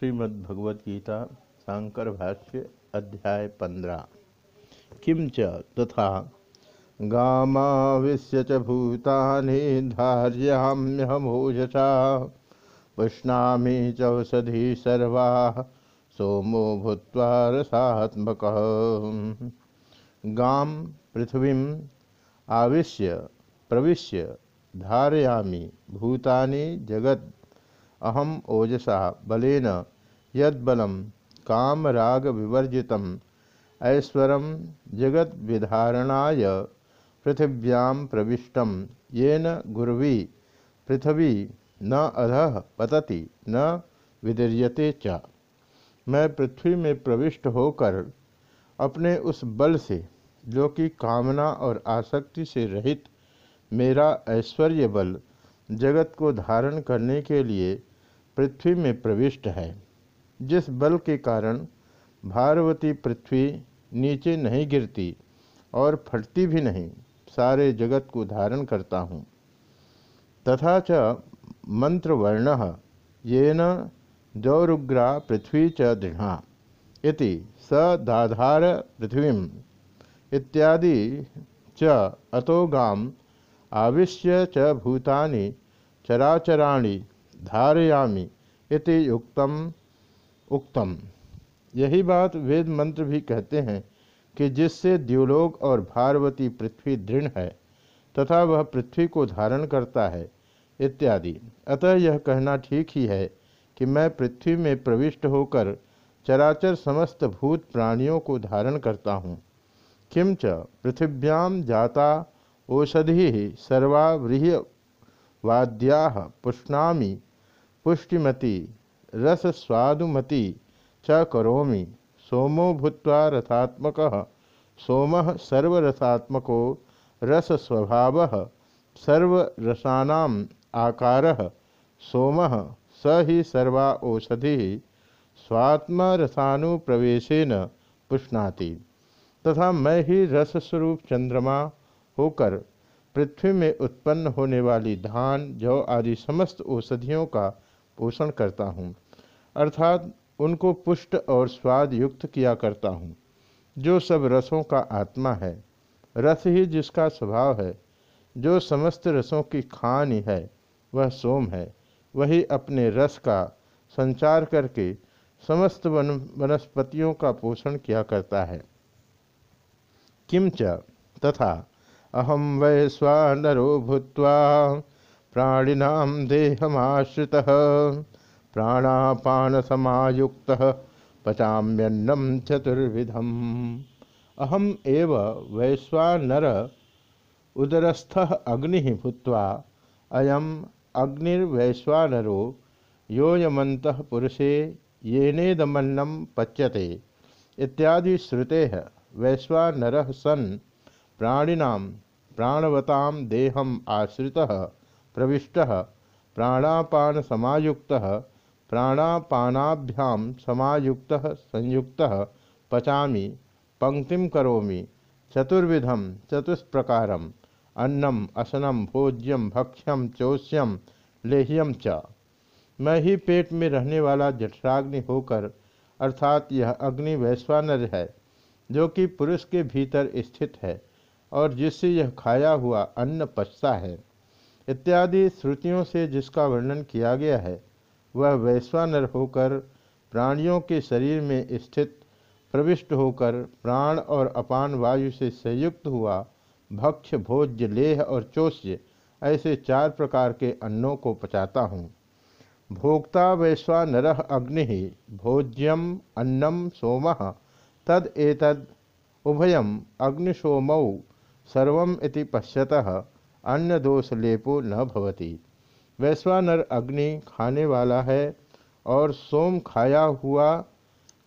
श्रीमद्भगवद्गीता शांकर भाष्य अध्याय पंद्रह। किं च तथा गामाविश्य च भूतानि धार्याम्यहमोजसा पुष्णामि चौषधि सर्वा, सोमो भूत्वा गाम पृथ्वी आविश्य, प्रविश्य, धारयामि, भूतानि जगत् अहम ओजसा। बलेन यदलम काम राग विवर्जित ऐश्वर जगत विधारणाय पृथिव्यां प्रविष्ट येन गुर्वी पृथ्वी न अध पतति, न विदीर्यते च। मैं पृथ्वी में प्रविष्ट होकर अपने उस बल से, जो कि कामना और आसक्ति से रहित मेरा ऐश्वर्य बल, जगत को धारण करने के लिए पृथ्वी में प्रविष्ट है, जिस बल के कारण भारवती पृथ्वी नीचे नहीं गिरती और फटती भी नहीं, सारे जगत को धारण करता हूँ। तथा च मंत्रवर्ण येन जौरुग्रा पृथ्वी च दृढ़ा इति स दाधार पृथ्वी इत्यादि च अतोगाम आविश्य च भूतानि चराचराणि धारयामी। इति युक्तम, उक्तम। यही बात वेद मंत्र भी कहते हैं कि जिससे द्युलोक और भारवती पृथ्वी दृढ़ है, तथा वह पृथ्वी को धारण करता है, इत्यादि। अतः यह कहना ठीक ही है कि मैं पृथ्वी में प्रविष्ट होकर चराचर समस्त भूत प्राणियों को धारण करता हूँ। किंच पृथिव्याम जाता औषधि सर्वावृह वाद्या पुष्णामी। पुष्टिमती, रसस्वादुमती च करोमि। सोमो भूत्वा रथात्मक सोम सर्वरसात्मको रसस्वभाव, सर्वरसानाम आकार, सोम स ही सर्वा औषधि, स्वात्मरसानुप्रवेशेन पुष्णाति। तथा मैं ही रसस्वरूप चंद्रमा होकर, पृथ्वी में उत्पन्न होने वाली धान, जौ आदि समस्त औषधियों का पोषण करता हूँ, अर्थात उनको पुष्ट और स्वाद युक्त किया करता हूँ, जो सब रसों का आत्मा है, रस ही जिसका स्वभाव है, जो समस्त रसों की खान है वह सोम है, वही अपने रस का संचार करके समस्त वन, वनस्पतियों का पोषण किया करता है। किंच तथा अहम वै स्वानरो भूत्वा प्राणिनाम देहमाश्रित प्राणापान समायुक्त पचाम्यन्नम चतुर्विधम। अहम एव वैश्वानर उदरस्थ अग्नि भूत्वा, अयम अग्निर्वैश्वानरो योयमंत पुरुषे येनेदमन्नम पच्यते इत्यादि श्रुते वैश्वानर सन प्राणिनाम प्राणवताम देहम आश्रितः प्रविष्ट प्राणापान समायुक्त प्राणापानाभ्याम समायुक्त, संयुक्त पचा पंक्ति करोमि चतुर्विधम चतुष्प्रकार अन्नम असनम भोज्यम भक्ष्यम चौष्यम लेह्यम च। मैं ही पेट में रहने वाला जठराग्नि होकर, अर्थात यह अग्नि वैश्वानर है, जो कि पुरुष के भीतर स्थित है, और जिससे यह खाया हुआ अन्न पचता है। इत्यादि श्रुतियों से जिसका वर्णन किया गया है, वह वैश्वानर होकर प्राणियों के शरीर में स्थित प्रविष्ट होकर प्राण और अपान वायु से संयुक्त हुआ भक्ष भोज्य, लेह और चोष्य, ऐसे चार प्रकार के अन्नों को पचाता हूँ। भोक्ता वैश्वानर अग्नि भोज्यम अन्नम सोम, तद एतद उभयम अग्निशोमौ सर्व पश्यतः। अन्य दोष लेपो न भवती। वैश्वानर अग्नि खाने वाला है और सोम खाया हुआ,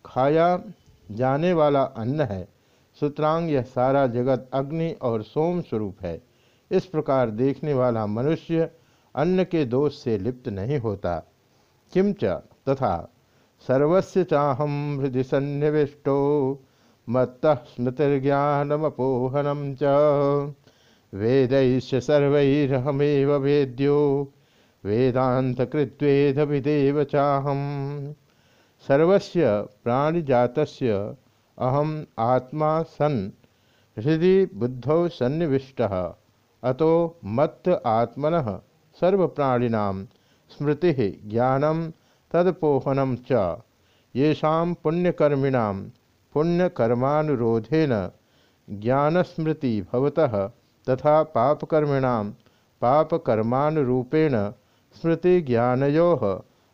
खाया जाने वाला अन्न है। सूत्रांग यह सारा जगत अग्नि और सोम स्वरूप है। इस प्रकार देखने वाला मनुष्य अन्न के दोष से लिप्त नहीं होता। किंच तथा सर्वस्य चाहम हृदय सन्निविष्टो मत्त स्मृतिर्ज्ञानमपोहनम च। वेदैश्च सर्वैरहमेव वेद्यो। वेदान्तकृत्वेदभिदेव चाहम् सर्वस्य प्राणिजातस्य अहम आत्मा सन हृदय बुद्धौ सन्निविष्ट। अतो मत्त आत्मन सर्वप्राणिना स्मृति ज्ञानम तदपोहनम च। येषा पुण्यकर्मिणां पुण्यकर्मानुरोधेन ज्ञानस्मृति भवतः। तथा पापकर्मिणां पापकर्मानुरूपेण स्मृति ज्ञानो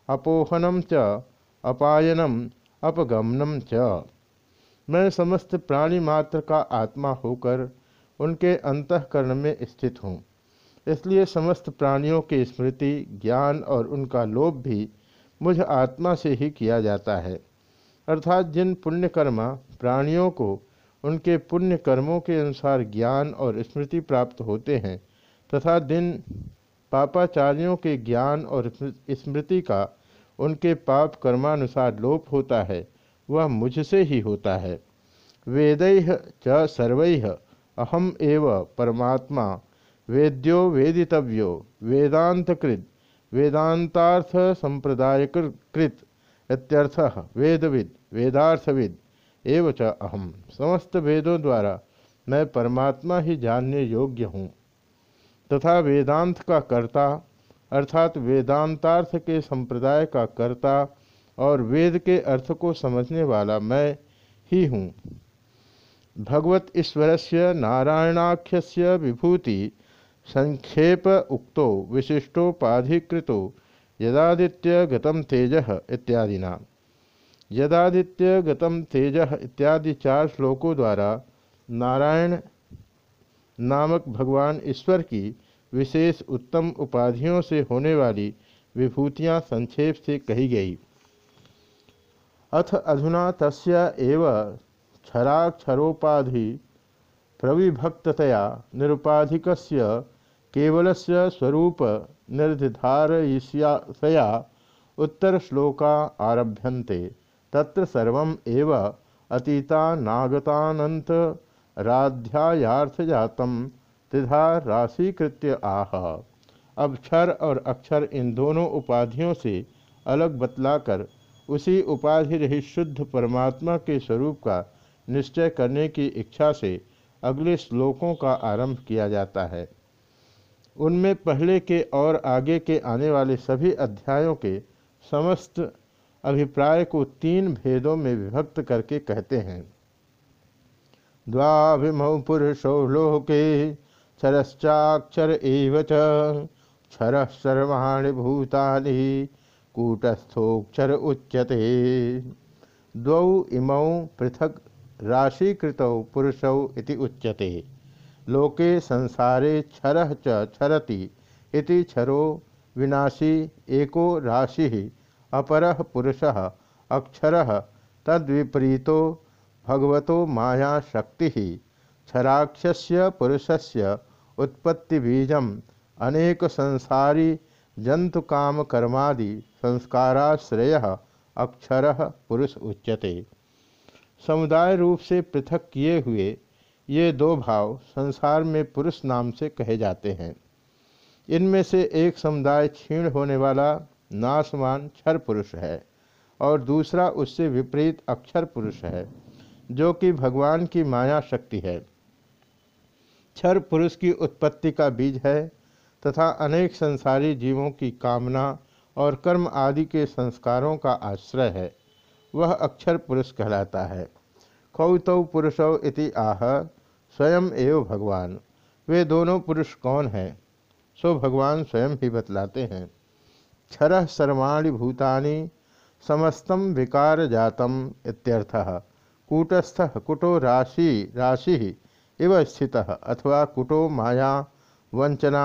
अपोहनम च, अपायनम अपगमनम च। मैं समस्त प्राणी मात्र का आत्मा होकर उनके अंतकरण में स्थित हूँ। इसलिए समस्त प्राणियों की स्मृति, ज्ञान और उनका लोभ भी मुझ आत्मा से ही किया जाता है। अर्थात जिन पुण्यकर्मा प्राणियों को उनके पुण्य कर्मों के अनुसार ज्ञान और स्मृति प्राप्त होते हैं, तथा दिन पापाचार्यों के ज्ञान और स्मृति का उनके पाप कर्मानुसार लोप होता है, वह मुझसे ही होता है। वेद च सर्व अहम एव परमात्मा, वेद्यो वेदितव्यो वेदांतकृत वेदांतार्थ संप्रदायकृत इत्यर्थ वेदविद, वेदार्थविद। एव अहम समस्त वेदों द्वारा मैं परमात्मा ही जानने योग्य हूँ। तथा वेदांत का कर्ता, अर्थात वेदांतार्थ के संप्रदाय का कर्ता और वेद के अर्थ को समझने वाला मैं ही हूँ। भगवत ईश्वर से नारायणाख्य विभूति संक्षेप उक्तो, विशिष्टोपाधिकृतो, यदादित्य गतम तेज इत्यादिना। यदादित्य गतम तेज इत्यादि चार श्लोकों द्वारा नारायण नामक भगवान ईश्वर की विशेष उत्तम उपाधियों से होने वाली विभूतियाँ संक्षेप से कही गई। अथ अधुना तस्य एव क्षराक्षरोपाधि प्रविभक्ततया निरुपाधिकस्य केवलस्य स्वरूप निर्धारयिष्या उत्तर श्लोका आरभ्यन्ते। तत्र सर्वम् एव अतीता नागतानंत राध्यायार्थजातम त्रिधा राशिकृत्य आह। अब क्षर और अक्षर इन दोनों उपाधियों से अलग बतलाकर उसी उपाधि रहित शुद्ध परमात्मा के स्वरूप का निश्चय करने की इच्छा से अगले श्लोकों का आरंभ किया जाता है। उनमें पहले के और आगे के आने वाले सभी अध्यायों के समस्त अभिप्राय को तीन भेदों में विभक्त करके कहते हैं। द्वाभिमौ पुरुषो लोके क्षरश्चाक्षर एव क्षर सर्वाणी भूतानि, कूटस्थोक्षर उच्यते। द्वौ इमौ पृथक राशीकृतौ पुरुषौ इति उच्यते। लोके संसारे क्षर च क्षरति इति क्षरो विनाशी एको राशि अपर पुरुषः, अक्षरः तद्विपरीतो, भगवतो माया शक्ति क्षराक्षस्य पुरुषस्य उत्पत्तिबीजम, अनेक संसारी जंतु काम कर्मादि संस्काराश्रय, अक्षर पुरुष उच्यते। समुदाय रूप से पृथक किए हुए ये दो भाव संसार में पुरुष नाम से कहे जाते हैं। इनमें से एक समुदाय क्षीण होने वाला नाशवान क्षर पुरुष है और दूसरा उससे विपरीत अक्षर पुरुष है, जो कि भगवान की माया शक्ति है। क्षर पुरुष की उत्पत्ति का बीज है तथा अनेक संसारी जीवों की कामना और कर्म आदि के संस्कारों का आश्रय है, वह अक्षर पुरुष कहलाता है। कौतौ पुरुषौ इति आह, स्वयं एव भगवान। वे दोनों पुरुष कौन हैं? सो भगवान स्वयं ही बतलाते हैं। क्षर सर्वाणी भूतानि समस्तम विकार जातम इत्यर्थः। कूटस्थ कुटो राशि राशि इव स्थित अथवा कुटो माया वंचना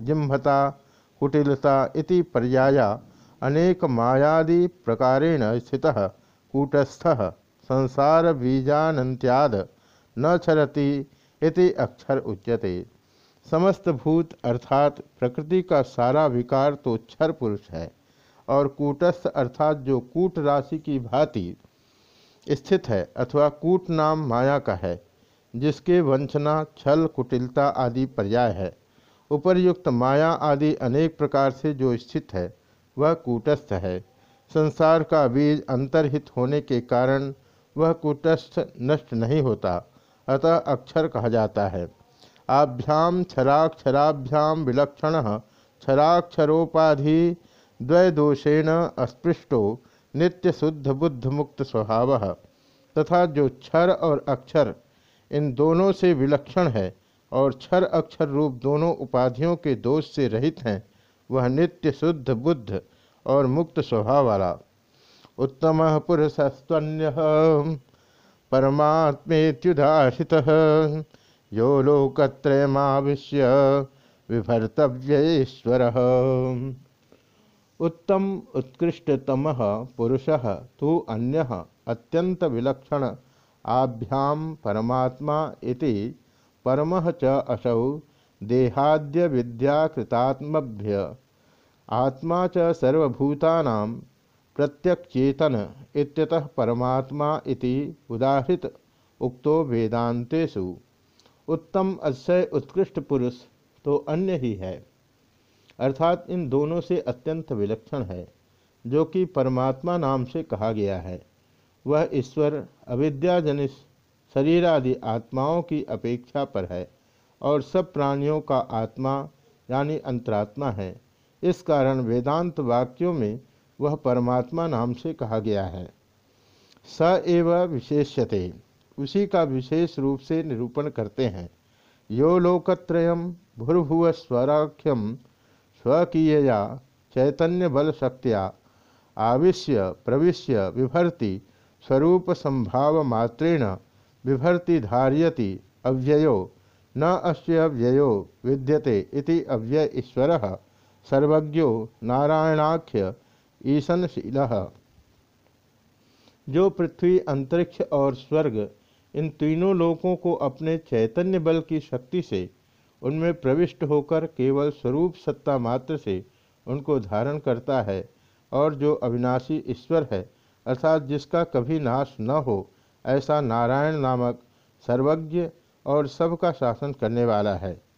जिम्भता कुटिलता इति पर्याया अनेक मायादि प्रकारेण स्थित। कूटस्थ संसार बीजानंत्याद न छरति इति अक्षर उच्यते। समस्त भूत अर्थात प्रकृति का सारा विकार तो क्षर पुरुष है, और कूटस्थ अर्थात जो कूट राशि की भांति स्थित है अथवा कूट नाम माया का है, जिसके वंचना, छल, कुटिलता आदि पर्याय है। उपर्युक्त माया आदि अनेक प्रकार से जो स्थित है, वह कूटस्थ है। संसार का बीज अंतर्हित होने के कारण वह कुटस्थ नष्ट नहीं होता, अतः अक्षर कहा जाता है। आभ्याम क्षराक्षराभ्याम विलक्षण। क्षराक्षरोपाधि द्वैदोषेण अस्पृष्टो नित्य शुद्ध बुद्ध मुक्त स्वभाव तथा जो क्षर और अक्षर, इन दोनों से विलक्षण है और क्षर अक्षर रूप दोनों उपाधियों के दोष से रहित हैं, वह नित्य शुद्ध बुद्ध और मुक्त स्वभाव वाला उत्तम पुरुषस्तन्य परमात्मेत्युदासित यो लोकत्रयमाविश्य विभर्तव्यश्वर। उत्तम उत्कृष्टतम पुरुष तो अन्य अत्यंत विलक्षण आभ्याम परमात्मा इति परम च असौ देहाद्य विद्याकृतात्मभ्य। आत्मा च सर्वभूतानां प्रत्यक्षेतन इत्यतः परमात्मा इति उदाहृत उक्तो वेदांतेषु उत्तम अक्षय उत्कृष्ट पुरुष तो अन्य ही है। अर्थात इन दोनों से अत्यंत विलक्षण है, जो कि परमात्मा नाम से कहा गया है। वह ईश्वर, अविद्याजनित शरीर आदि आत्माओं की अपेक्षा पर है और सब प्राणियों का आत्मा, यानी अंतरात्मा है। इस कारण वेदांत वाक्यों में वह परमात्मा नाम से कहा गया है। स एव विशेष्यते। उसी का विशेष रूप से निरूपण करते हैं। यो लोकत्रयम भूर्भुव स्वराख्यम स्वकीयया चैतन्य बल शक्तिया आविश्य प्रविश्य विभर्ति स्वरूप संभाव मात्रेण विभर्ति धारयति अव्ययो न अस्य व्ययो विद्यते इति अव्यय ईश्वर सर्वज्ञो नारायणाख्य ईशनशील। जो पृथ्वी, अंतरिक्ष और स्वर्ग इन तीनों लोकों को अपने चैतन्य बल की शक्ति से, उनमें प्रविष्ट होकर केवल स्वरूप सत्ता मात्र से उनको धारण करता है और जो अविनाशी ईश्वर है, अर्थात जिसका कभी नाश न हो, ऐसा नारायण नामक सर्वज्ञ और सबका शासन करने वाला है।